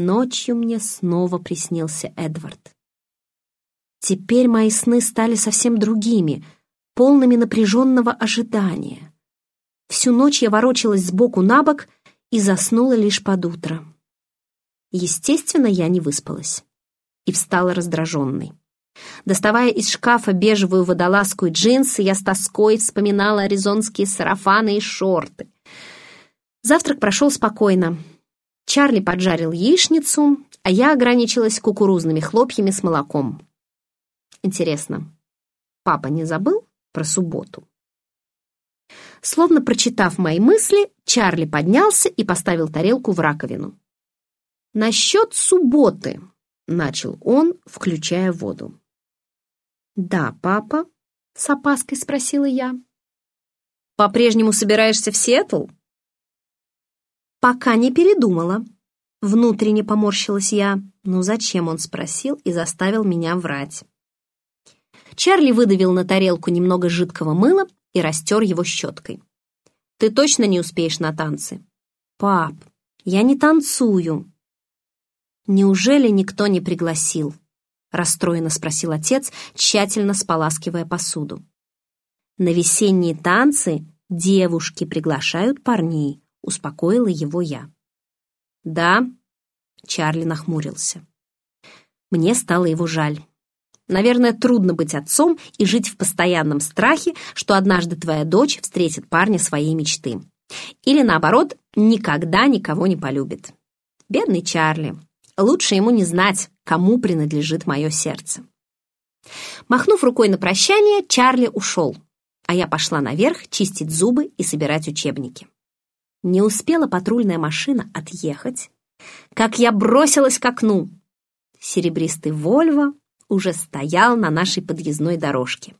Ночью мне снова приснился Эдвард. Теперь мои сны стали совсем другими, полными напряженного ожидания. Всю ночь я ворочалась сбоку на бок и заснула лишь под утро. Естественно, я не выспалась и встала раздраженной. Доставая из шкафа бежевую водолазку и джинсы, я с тоской вспоминала аризонские сарафаны и шорты. Завтрак прошел спокойно. Чарли поджарил яичницу, а я ограничилась кукурузными хлопьями с молоком. Интересно, папа не забыл про субботу? Словно прочитав мои мысли, Чарли поднялся и поставил тарелку в раковину. «Насчет субботы», — начал он, включая воду. «Да, папа?» — с опаской спросила я. «По-прежнему собираешься в Сиэтл?» «Пока не передумала». Внутренне поморщилась я. Ну зачем он спросил и заставил меня врать? Чарли выдавил на тарелку немного жидкого мыла и растер его щеткой. «Ты точно не успеешь на танцы?» «Пап, я не танцую». «Неужели никто не пригласил?» — расстроенно спросил отец, тщательно споласкивая посуду. «На весенние танцы девушки приглашают парней», — успокоила его я. «Да», — Чарли нахмурился. Мне стало его жаль. Наверное, трудно быть отцом и жить в постоянном страхе, что однажды твоя дочь встретит парня своей мечты. Или, наоборот, никогда никого не полюбит. Бедный Чарли. Лучше ему не знать, кому принадлежит мое сердце. Махнув рукой на прощание, Чарли ушел, а я пошла наверх чистить зубы и собирать учебники. Не успела патрульная машина отъехать, как я бросилась к окну. Серебристый Вольво уже стоял на нашей подъездной дорожке.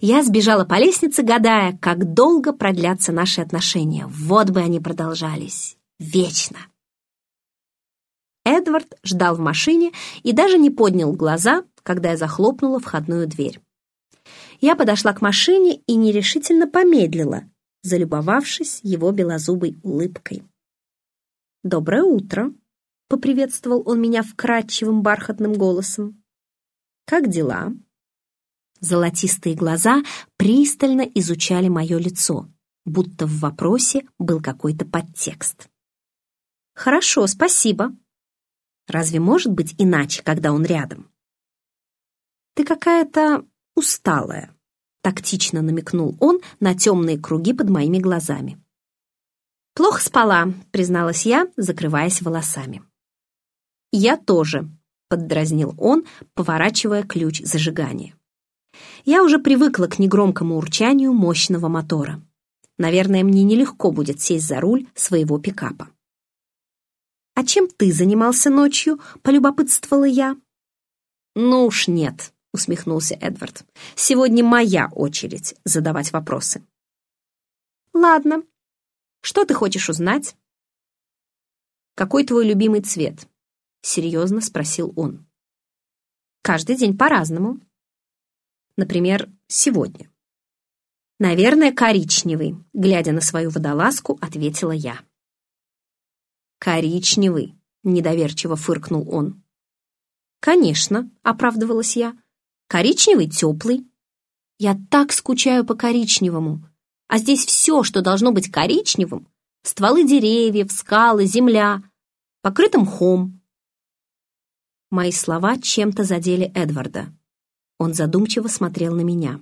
Я сбежала по лестнице, гадая, как долго продлятся наши отношения. Вот бы они продолжались. Вечно. Эдвард ждал в машине и даже не поднял глаза, когда я захлопнула входную дверь. Я подошла к машине и нерешительно помедлила, залюбовавшись его белозубой улыбкой. «Доброе утро!» — поприветствовал он меня вкрадчивым бархатным голосом. «Как дела?» Золотистые глаза пристально изучали мое лицо, будто в вопросе был какой-то подтекст. «Хорошо, спасибо», Разве может быть иначе, когда он рядом? «Ты какая-то усталая», — тактично намекнул он на темные круги под моими глазами. «Плохо спала», — призналась я, закрываясь волосами. «Я тоже», — поддразнил он, поворачивая ключ зажигания. Я уже привыкла к негромкому урчанию мощного мотора. Наверное, мне нелегко будет сесть за руль своего пикапа. «А чем ты занимался ночью?» — полюбопытствовала я. «Ну уж нет», — усмехнулся Эдвард. «Сегодня моя очередь задавать вопросы». «Ладно. Что ты хочешь узнать?» «Какой твой любимый цвет?» — серьезно спросил он. «Каждый день по-разному. Например, сегодня». «Наверное, коричневый», — глядя на свою водолазку, ответила я. «Коричневый», — недоверчиво фыркнул он. «Конечно», — оправдывалась я. «Коричневый теплый». «Я так скучаю по коричневому. А здесь все, что должно быть коричневым, стволы деревьев, скалы, земля, покрыты мхом». Мои слова чем-то задели Эдварда. Он задумчиво смотрел на меня.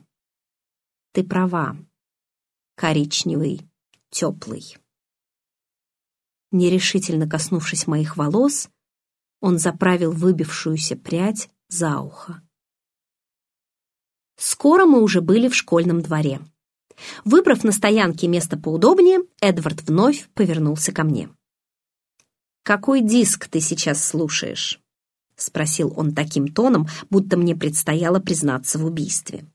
«Ты права. Коричневый, теплый». Нерешительно коснувшись моих волос, он заправил выбившуюся прядь за ухо. Скоро мы уже были в школьном дворе. Выбрав на стоянке место поудобнее, Эдвард вновь повернулся ко мне. «Какой диск ты сейчас слушаешь?» — спросил он таким тоном, будто мне предстояло признаться в убийстве.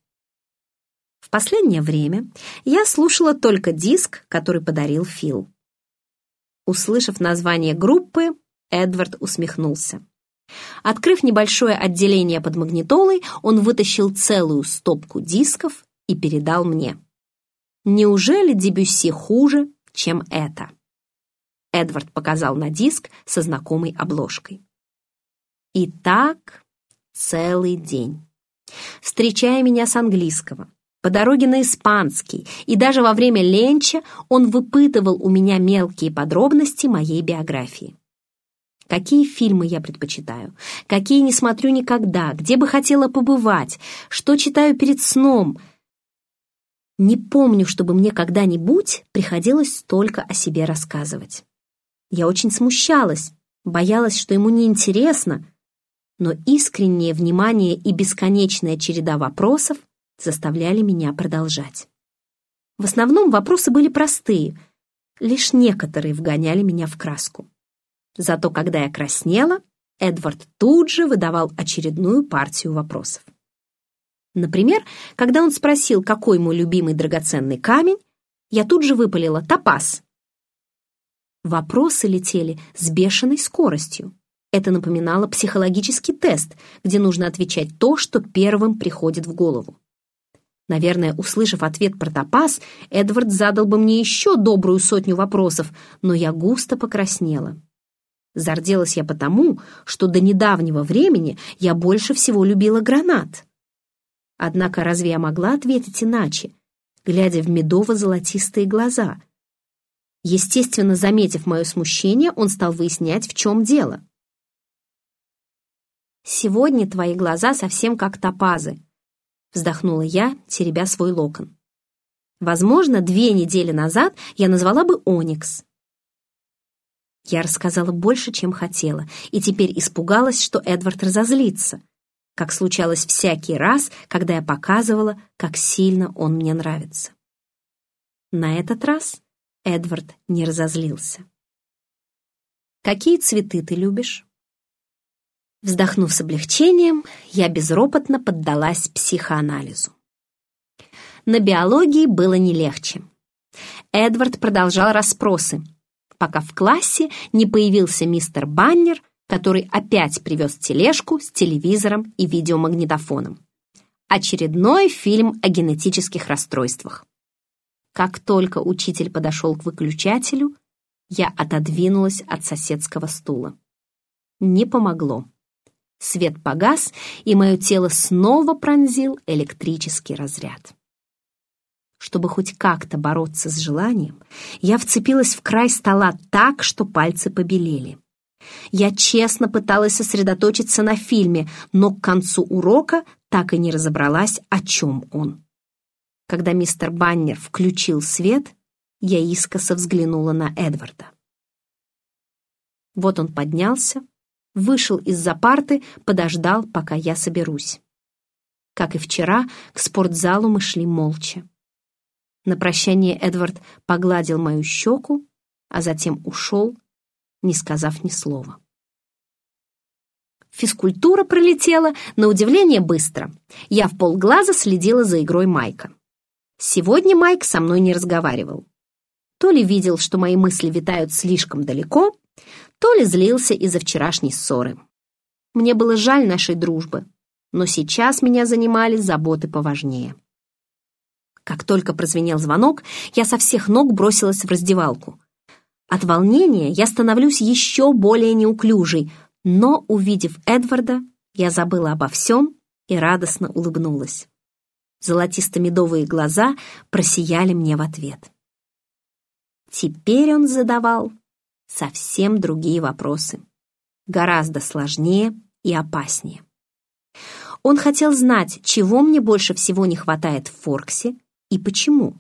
В последнее время я слушала только диск, который подарил Фил. Услышав название группы, Эдвард усмехнулся. Открыв небольшое отделение под магнитолой, он вытащил целую стопку дисков и передал мне. Неужели Дебюсси хуже, чем это? Эдвард показал на диск со знакомой обложкой. И так целый день. Встречая меня с английского, по дороге на испанский, и даже во время ленча он выпытывал у меня мелкие подробности моей биографии. Какие фильмы я предпочитаю, какие не смотрю никогда, где бы хотела побывать, что читаю перед сном. Не помню, чтобы мне когда-нибудь приходилось столько о себе рассказывать. Я очень смущалась, боялась, что ему неинтересно, но искреннее внимание и бесконечная череда вопросов заставляли меня продолжать. В основном вопросы были простые, лишь некоторые вгоняли меня в краску. Зато когда я краснела, Эдвард тут же выдавал очередную партию вопросов. Например, когда он спросил, какой мой любимый драгоценный камень, я тут же выпалила «топаз». Вопросы летели с бешеной скоростью. Это напоминало психологический тест, где нужно отвечать то, что первым приходит в голову. Наверное, услышав ответ про топаз, Эдвард задал бы мне еще добрую сотню вопросов, но я густо покраснела. Зарделась я потому, что до недавнего времени я больше всего любила гранат. Однако разве я могла ответить иначе, глядя в медово-золотистые глаза? Естественно, заметив мое смущение, он стал выяснять, в чем дело. «Сегодня твои глаза совсем как топазы», — вздохнула я, теребя свой локон. «Возможно, две недели назад я назвала бы Оникс». Я рассказала больше, чем хотела, и теперь испугалась, что Эдвард разозлится, как случалось всякий раз, когда я показывала, как сильно он мне нравится. На этот раз Эдвард не разозлился. «Какие цветы ты любишь?» Вздохнув с облегчением, я безропотно поддалась психоанализу. На биологии было не легче. Эдвард продолжал расспросы, пока в классе не появился мистер Баннер, который опять привез тележку с телевизором и видеомагнитофоном. Очередной фильм о генетических расстройствах. Как только учитель подошел к выключателю, я отодвинулась от соседского стула. Не помогло. Свет погас, и мое тело снова пронзил электрический разряд. Чтобы хоть как-то бороться с желанием, я вцепилась в край стола так, что пальцы побелели. Я честно пыталась сосредоточиться на фильме, но к концу урока так и не разобралась, о чем он. Когда мистер Баннер включил свет, я искоса взглянула на Эдварда. Вот он поднялся, вышел из-за парты, подождал, пока я соберусь. Как и вчера, к спортзалу мы шли молча. На прощание Эдвард погладил мою щеку, а затем ушел, не сказав ни слова. Физкультура пролетела, на удивление, быстро. Я в полглаза следила за игрой Майка. Сегодня Майк со мной не разговаривал. То ли видел, что мои мысли витают слишком далеко, то ли злился из-за вчерашней ссоры. Мне было жаль нашей дружбы, но сейчас меня занимали заботы поважнее. Как только прозвенел звонок, я со всех ног бросилась в раздевалку. От волнения я становлюсь еще более неуклюжей, но, увидев Эдварда, я забыла обо всем и радостно улыбнулась. Золотисто-медовые глаза просияли мне в ответ. Теперь он задавал совсем другие вопросы, гораздо сложнее и опаснее. Он хотел знать, чего мне больше всего не хватает в Форксе и почему.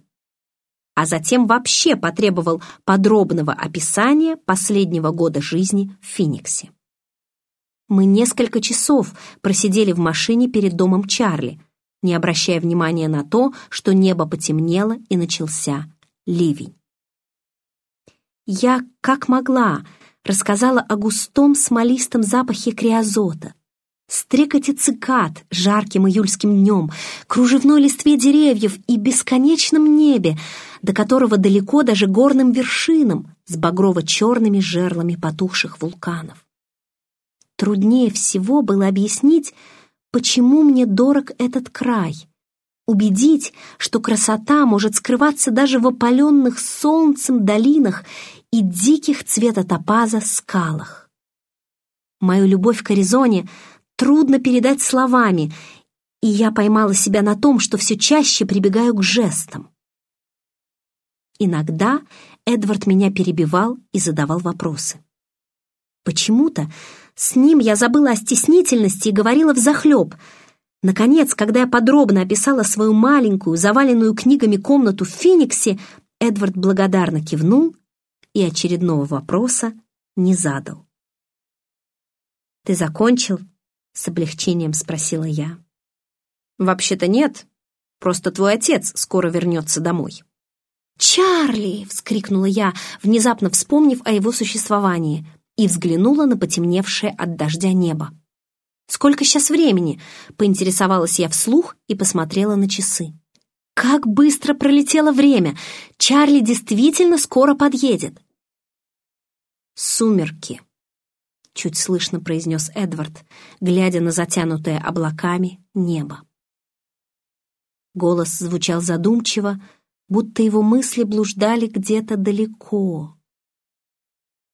А затем вообще потребовал подробного описания последнего года жизни в Финиксе. Мы несколько часов просидели в машине перед домом Чарли, не обращая внимания на то, что небо потемнело и начался ливень. Я, как могла, рассказала о густом смолистом запахе криозота, стрекоте цикад жарким июльским днем, кружевной листве деревьев и бесконечном небе, до которого далеко даже горным вершинам с багрово-черными жерлами потухших вулканов. Труднее всего было объяснить, почему мне дорог этот край — убедить, что красота может скрываться даже в опаленных солнцем долинах и диких цвета топаза скалах. Мою любовь к Аризоне трудно передать словами, и я поймала себя на том, что все чаще прибегаю к жестам. Иногда Эдвард меня перебивал и задавал вопросы. Почему-то с ним я забыла о стеснительности и говорила взахлеб. Наконец, когда я подробно описала свою маленькую, заваленную книгами комнату в Фениксе, Эдвард благодарно кивнул и очередного вопроса не задал. «Ты закончил?» — с облегчением спросила я. «Вообще-то нет. Просто твой отец скоро вернется домой». «Чарли!» — вскрикнула я, внезапно вспомнив о его существовании, и взглянула на потемневшее от дождя небо. «Сколько сейчас времени?» — поинтересовалась я вслух и посмотрела на часы. «Как быстро пролетело время! Чарли действительно скоро подъедет!» «Сумерки», — чуть слышно произнес Эдвард, глядя на затянутое облаками небо. Голос звучал задумчиво, будто его мысли блуждали где-то далеко.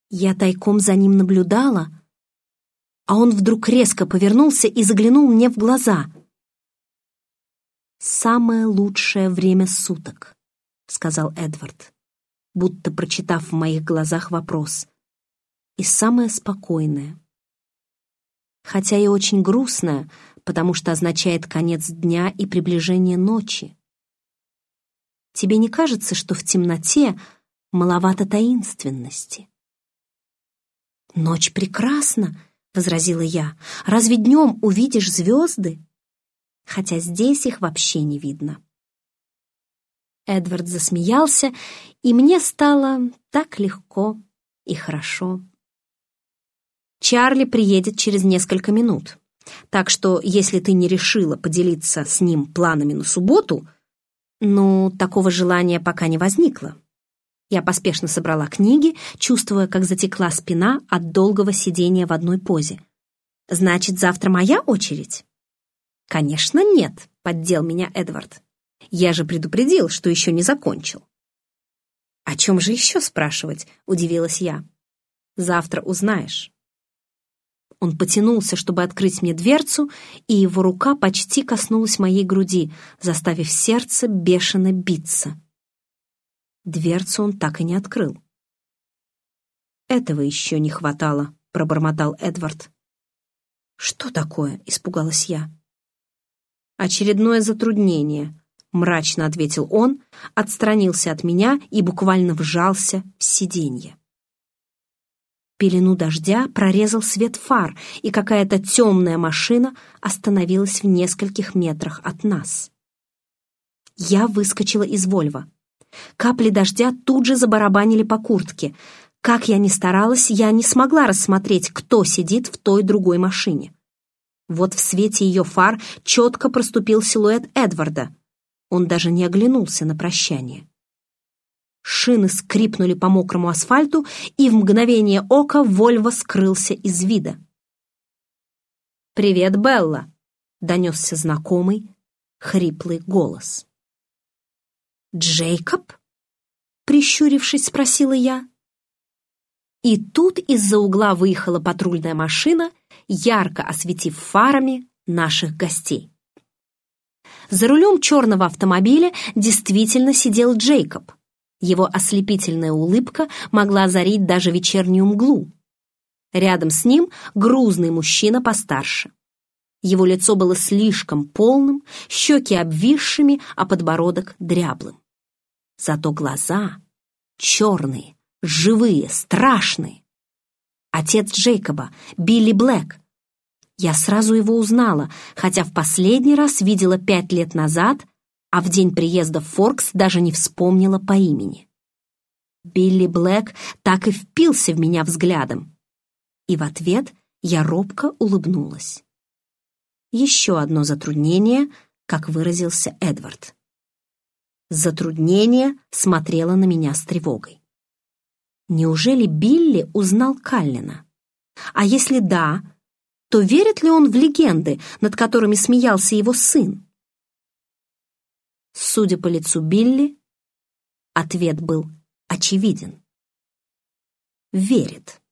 Я тайком за ним наблюдала, а он вдруг резко повернулся и заглянул мне в глаза. «Самое лучшее время суток», — сказал Эдвард, будто прочитав в моих глазах вопрос. «И самое спокойное. Хотя и очень грустное, потому что означает конец дня и приближение ночи. Тебе не кажется, что в темноте маловато таинственности?» «Ночь прекрасна», — возразила я. «Разве днем увидишь звезды?» Хотя здесь их вообще не видно. Эдвард засмеялся, и мне стало так легко и хорошо. Чарли приедет через несколько минут, так что если ты не решила поделиться с ним планами на субботу, ну, такого желания пока не возникло. Я поспешно собрала книги, чувствуя, как затекла спина от долгого сидения в одной позе. «Значит, завтра моя очередь?» «Конечно, нет», — поддел меня Эдвард. «Я же предупредил, что еще не закончил». «О чем же еще спрашивать?» — удивилась я. «Завтра узнаешь». Он потянулся, чтобы открыть мне дверцу, и его рука почти коснулась моей груди, заставив сердце бешено биться. Дверцу он так и не открыл. «Этого еще не хватало», — пробормотал Эдвард. «Что такое?» — испугалась я. «Очередное затруднение», — мрачно ответил он, отстранился от меня и буквально вжался в сиденье. Пелену дождя прорезал свет фар, и какая-то темная машина остановилась в нескольких метрах от нас. Я выскочила из Вольва. Капли дождя тут же забарабанили по куртке. Как я ни старалась, я не смогла рассмотреть, кто сидит в той другой машине. Вот в свете ее фар четко проступил силуэт Эдварда. Он даже не оглянулся на прощание. Шины скрипнули по мокрому асфальту, и в мгновение ока Вольво скрылся из вида. «Привет, Белла!» — донесся знакомый, хриплый голос. «Джейкоб?» — прищурившись, спросила я. И тут из-за угла выехала патрульная машина, ярко осветив фарами наших гостей. За рулем черного автомобиля действительно сидел Джейкоб. Его ослепительная улыбка могла озарить даже вечернюю мглу. Рядом с ним грузный мужчина постарше. Его лицо было слишком полным, щеки обвисшими, а подбородок дряблым. Зато глаза черные, живые, страшные. Отец Джейкоба, Билли Блэк. Я сразу его узнала, хотя в последний раз видела пять лет назад, а в день приезда в Форкс даже не вспомнила по имени. Билли Блэк так и впился в меня взглядом. И в ответ я робко улыбнулась. Еще одно затруднение, как выразился Эдвард. Затруднение смотрела на меня с тревогой. Неужели Билли узнал Каллина? А если да, то верит ли он в легенды, над которыми смеялся его сын? Судя по лицу Билли, ответ был очевиден. верит.